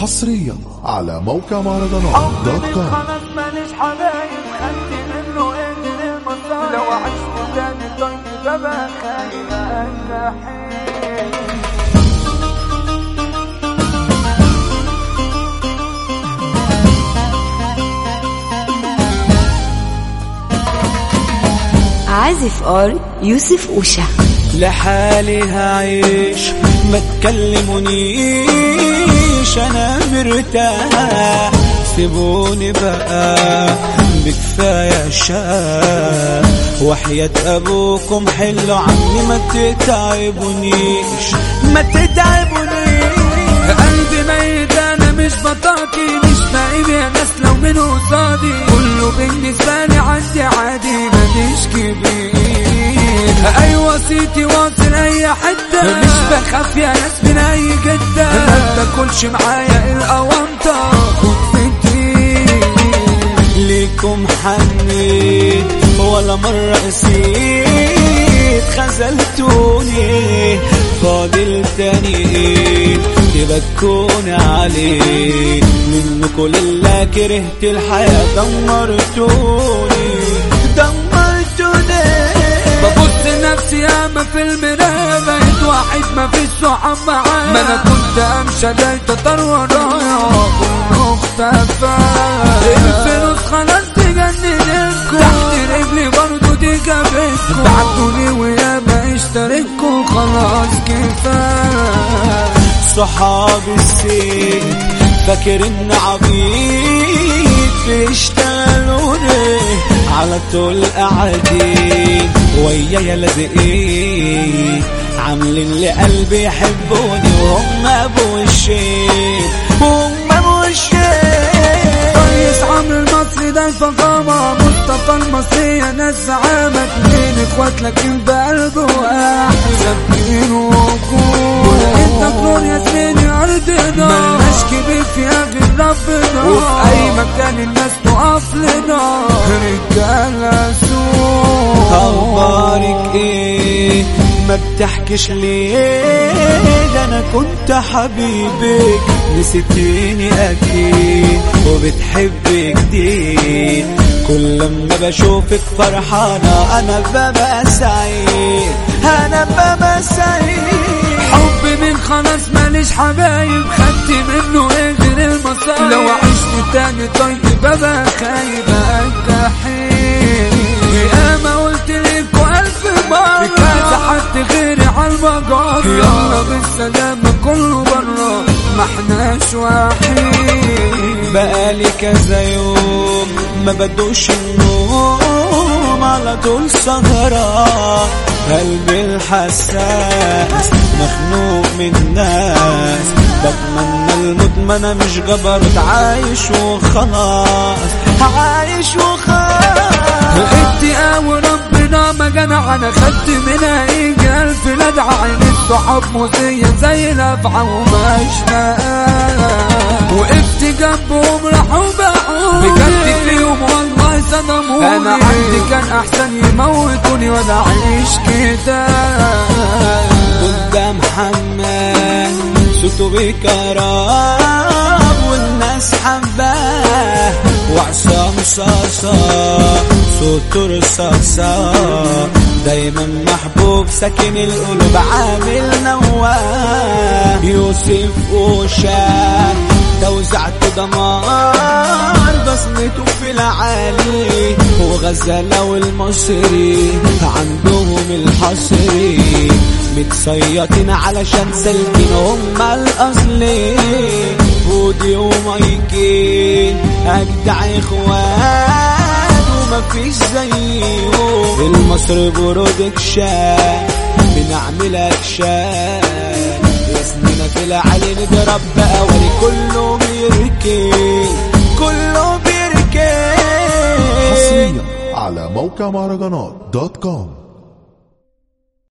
حصريا على موقع مهرجانات دوت كوم خلاص ماليش حبايب خدت منه اجر المصايب. لو عشت تاني طيب ببقى خايف الجحيم عازف ار يوسف اوشا لحالي هعيش ما تكلمونيش أنا مرتاح سيبوني بقى بكفاية شاء. وحياة أبوكم حلوا عني ما تتعبونيش ما تتعبونيش قلبي ميت أنا مش بطاقي مش نايم يا ناس لو من قصادي. كله بالنسبة لي عندي عادي ماليش كبير. أيوه صيتي واصل اي حتة مش بخاف يا ناس من أي جدة. ما تاكلش معايا فكري ليكم حنيت ولا مرة قسيت خذلتوني. فاضل تاني إيه تبكوني عليه منكم لله كرهت الحياة دمرتوني. نفسي ياما في المراية بقيت واحد ما فيش صحاب معايا. ما أنا كنت أمشي الاقي تطر ورايا كله اختفى الفلوس خلاص تجننكم تحت رجلي برضو دي جابتكم بعتوني وياما اشتريتكم خلاص كفاية. صحابي السيد فاكر إن عبيد بيشتغلوني على طول قاعدين. ويايا لازقين عاملين لقلبي يحبوني وهم ابو الشيء وهم ابو الشيء رئيس عمرو المصري ده الفخامة مصطفى المصري ناس زعامة. اتنين إخوات لكن بقلب واحد ثابتين وقود أنت يا ارضنا ملناش كبير غير ربنا وفي أي مكان الناس تقف لنا رجالة سوق أخبارك إيه؟ ما بتحكيش ليه؟ ده أنا كنت حبيبك. نسيتيني أكيد وبتحبي جديد كل لما بشوفك فرحانة أنا ببقى سعيد. أنا ببقى سعيد. خلاص ماليش حبايب خدت منه إيه غير المصايب لو عشت تاني طيب ببقى خايب الجحيم ياما قلت لك ألف مرة. كذا حد غيري على المجرة. يلا بالسلامة كله برا. ما احناش وحيد بقالي كذا يوم ما بدوش النوم على طول سهران قلبي الحساس مخنوق من الناس بتمنى أنا مش جبروت عايش وخلاص. عايش وخلاص. اتقى وربنا ما جنع أنا خدت منها يجي ألف لدعة عين الصحاب مزية زي الافعى وماشنا وقفت جنبهم راحوا فيهم والله صدموني أنا عندي كان أحسن يموتوني ولا اعيش كده قدام حمام صوته بكرام والناس حباه. وعصام صاصا صوته رصاصة دايما محبوب ساكن القلوب عامل نواه. يوسف وشان توزعت دمار. بصمته في العالي وغزالة والمصري عندهم الحصري. متصيطين علشان سالكين هما الأصلين بودي ومايكين أجدع إخوان ومفيش زيهم. المصري برودكشن بنعمل أكشن اسمنا في العالي نضرب بقى ولي كله بيركن كله